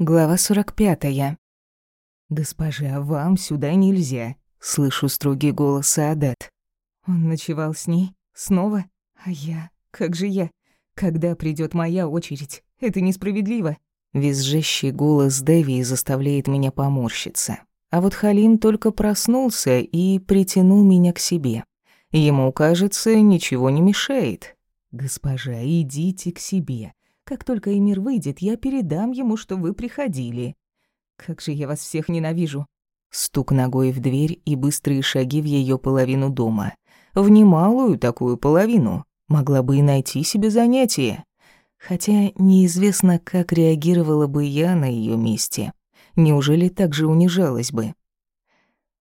Глава 45. «Госпожа, вам сюда нельзя», — слышу строгий голос Саадат. Он ночевал с ней? Снова? А я? Как же я? Когда придет моя очередь? Это несправедливо. Визжащий голос Дэви заставляет меня поморщиться. А вот Халим только проснулся и притянул меня к себе. Ему, кажется, ничего не мешает. «Госпожа, идите к себе. Как только Эмир выйдет, я передам ему, что вы приходили. Как же я вас всех ненавижу. Стук ногой в дверь и быстрые шаги в ее половину дома. В немалую такую половину. Могла бы и найти себе занятие. Хотя неизвестно, как реагировала бы я на ее месте. Неужели так же унижалась бы?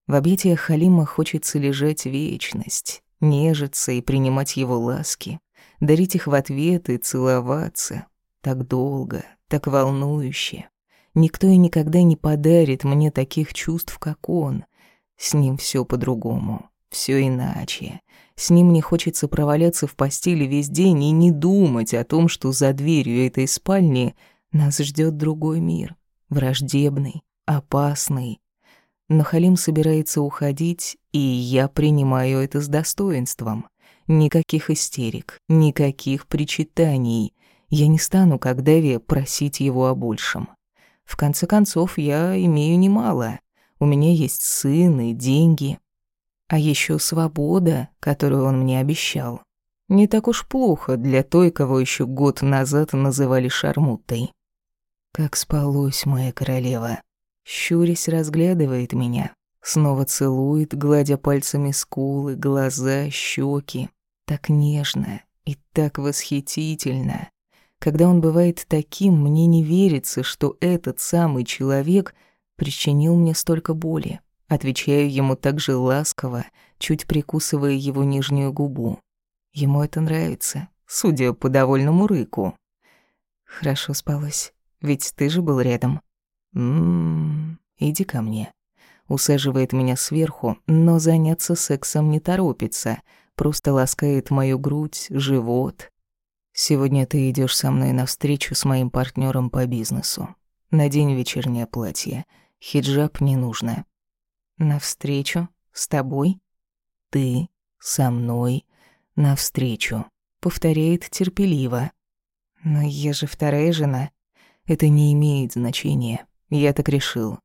В объятиях Халима хочется лежать вечность, нежиться и принимать его ласки, дарить их в ответ и целоваться, так долго, так волнующе. Никто и никогда не подарит мне таких чувств, как он. С ним все по-другому, все иначе. С ним не хочется проваляться в постели весь день и не думать о том, что за дверью этой спальни нас ждет другой мир, враждебный, опасный. Но Халим собирается уходить, и я принимаю это с достоинством. Никаких истерик, никаких причитаний. Я не стану, как Дэви, просить его о большем. В конце концов, я имею немало. У меня есть сын и деньги. А еще свобода, которую он мне обещал. Не так уж плохо для той, кого еще год назад называли шармутой. Как спалось, моя королева. Щурясь разглядывает меня. Снова целует, гладя пальцами скулы, глаза, щеки. Так нежно и так восхитительно. Когда он бывает таким, мне не верится, что этот самый человек причинил мне столько боли. Отвечаю ему так же ласково, чуть прикусывая его нижнюю губу. Ему это нравится, судя по довольному рыку. Хорошо спалось, ведь ты же был рядом. Ммм, иди ко мне. Усаживает меня сверху, но заняться сексом не торопится, просто ласкает мою грудь, живот, Сегодня ты идешь со мной на встречу с моим партнером по бизнесу. Надень вечернее платье. Хиджаб не нужно. На встречу с тобой? Ты со мной на встречу. Повторяет терпеливо. Но я же вторая жена. Это не имеет значения. Я так решил.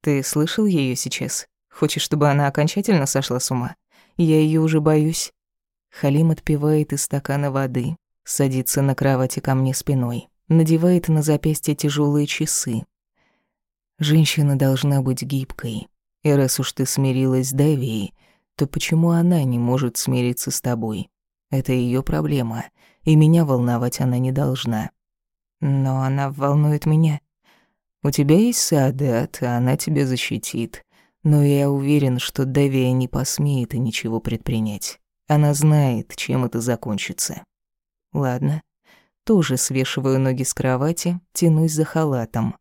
Ты слышал ее сейчас? Хочешь, чтобы она окончательно сошла с ума? Я ее уже боюсь. Халим отпивает из стакана воды, Садится на кровати ко мне спиной, надевает на запястье тяжелые часы. Женщина должна быть гибкой. И раз уж ты смирилась с Давией, то почему она не может смириться с тобой? Это ее проблема, и меня волновать она не должна. Но она волнует меня. У тебя есть Саадат, а она тебя защитит. Но я уверен, что Давия не посмеет и ничего предпринять. Она знает, чем это закончится. Ладно. Тоже свешиваю ноги с кровати, тянусь за халатом.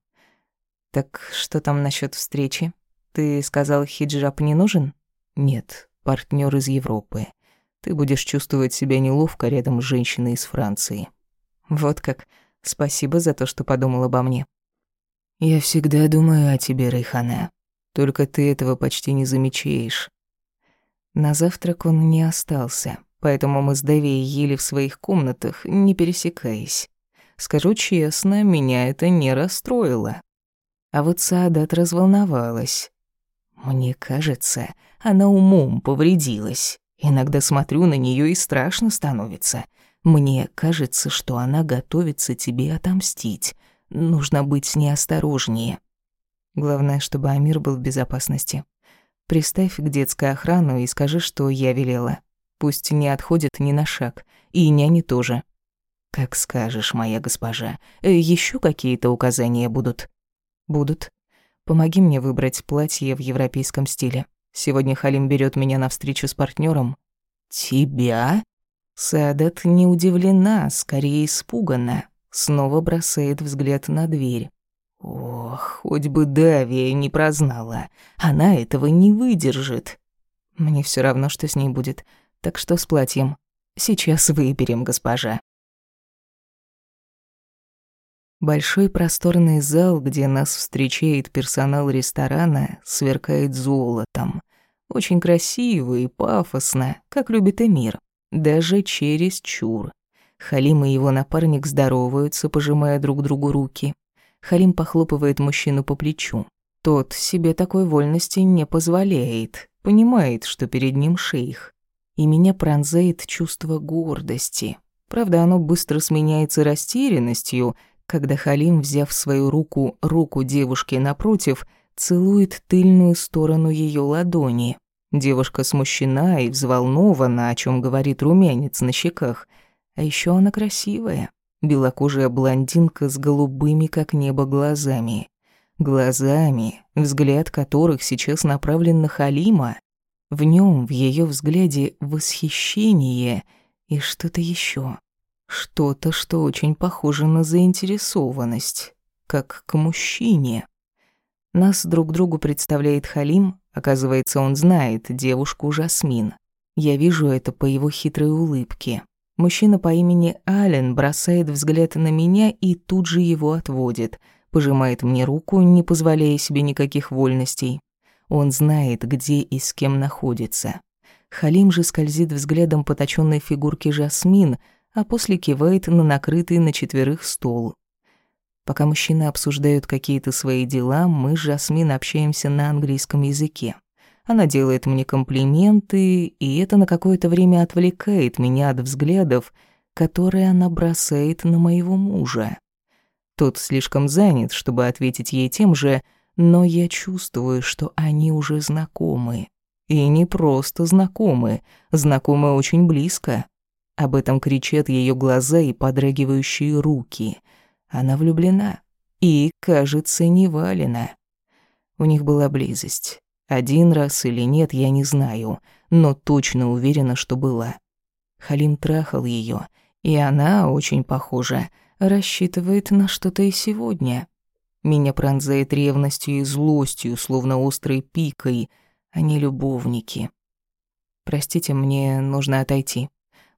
Так что там насчет встречи? Ты сказал, хиджаб не нужен? Нет, партнер из Европы. Ты будешь чувствовать себя неловко рядом с женщиной из Франции. Вот как. Спасибо за то, что подумал обо мне. Я всегда думаю о тебе, Рейхана. Только ты этого почти не замечаешь. На завтрак он не остался поэтому мы с Дэви ели в своих комнатах, не пересекаясь. Скажу честно, меня это не расстроило. А вот Саадат разволновалась. Мне кажется, она умом повредилась. Иногда смотрю на нее и страшно становится. Мне кажется, что она готовится тебе отомстить. Нужно быть с ней осторожнее. Главное, чтобы Амир был в безопасности. Приставь к детской охрану и скажи, что я велела. Пусть не отходит ни на шаг. И няни тоже. Как скажешь, моя госпожа. Э, Еще какие-то указания будут? Будут. Помоги мне выбрать платье в европейском стиле. Сегодня Халим берет меня на встречу с партнером. Тебя? Садат не удивлена, скорее испугана. Снова бросает взгляд на дверь. Ох, хоть бы Давия не прознала. Она этого не выдержит. Мне все равно, что с ней будет. Так что с платьем? Сейчас выберем, госпожа. Большой просторный зал, где нас встречает персонал ресторана, сверкает золотом. Очень красиво и пафосно, как любит Эмир. Даже через чур. Халим и его напарник здороваются, пожимая друг другу руки. Халим похлопывает мужчину по плечу. Тот себе такой вольности не позволяет, понимает, что перед ним шейх. И меня пронзает чувство гордости. Правда, оно быстро сменяется растерянностью, когда Халим, взяв в свою руку руку девушки напротив, целует тыльную сторону ее ладони. Девушка смущена и взволнована, о чем говорит румянец на щеках. А еще она красивая. Белокожая блондинка с голубыми, как небо, глазами. Глазами, взгляд которых сейчас направлен на Халима. В нем, в ее взгляде, восхищение и что-то еще. Что-то, что очень похоже на заинтересованность, как к мужчине. Нас друг другу представляет Халим, оказывается, он знает девушку Жасмин. Я вижу это по его хитрой улыбке. Мужчина по имени Ален бросает взгляд на меня и тут же его отводит, пожимает мне руку, не позволяя себе никаких вольностей. Он знает, где и с кем находится. Халим же скользит взглядом по точённой фигурке Жасмин, а после кивает на накрытый на четверых стол. Пока мужчины обсуждают какие-то свои дела, мы с Жасмин общаемся на английском языке. Она делает мне комплименты, и это на какое-то время отвлекает меня от взглядов, которые она бросает на моего мужа. Тот слишком занят, чтобы ответить ей тем же, но я чувствую, что они уже знакомы. И не просто знакомы, знакомы очень близко. Об этом кричат ее глаза и подрагивающие руки. Она влюблена и, кажется, не валена. У них была близость. Один раз или нет, я не знаю, но точно уверена, что была. Халим трахал ее, и она, очень похожа, рассчитывает на что-то и сегодня. Меня пронзает ревностью и злостью, словно острой пикой, а не любовники. Простите, мне нужно отойти.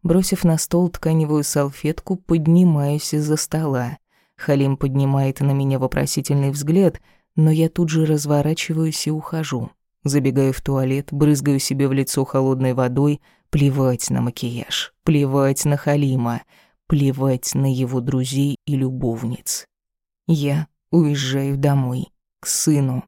Бросив на стол тканевую салфетку, поднимаюсь из-за стола. Халим поднимает на меня вопросительный взгляд, но я тут же разворачиваюсь и ухожу. Забегаю в туалет, брызгаю себе в лицо холодной водой, плевать на макияж, плевать на Халима, плевать на его друзей и любовниц. Я уезжаю домой, к сыну,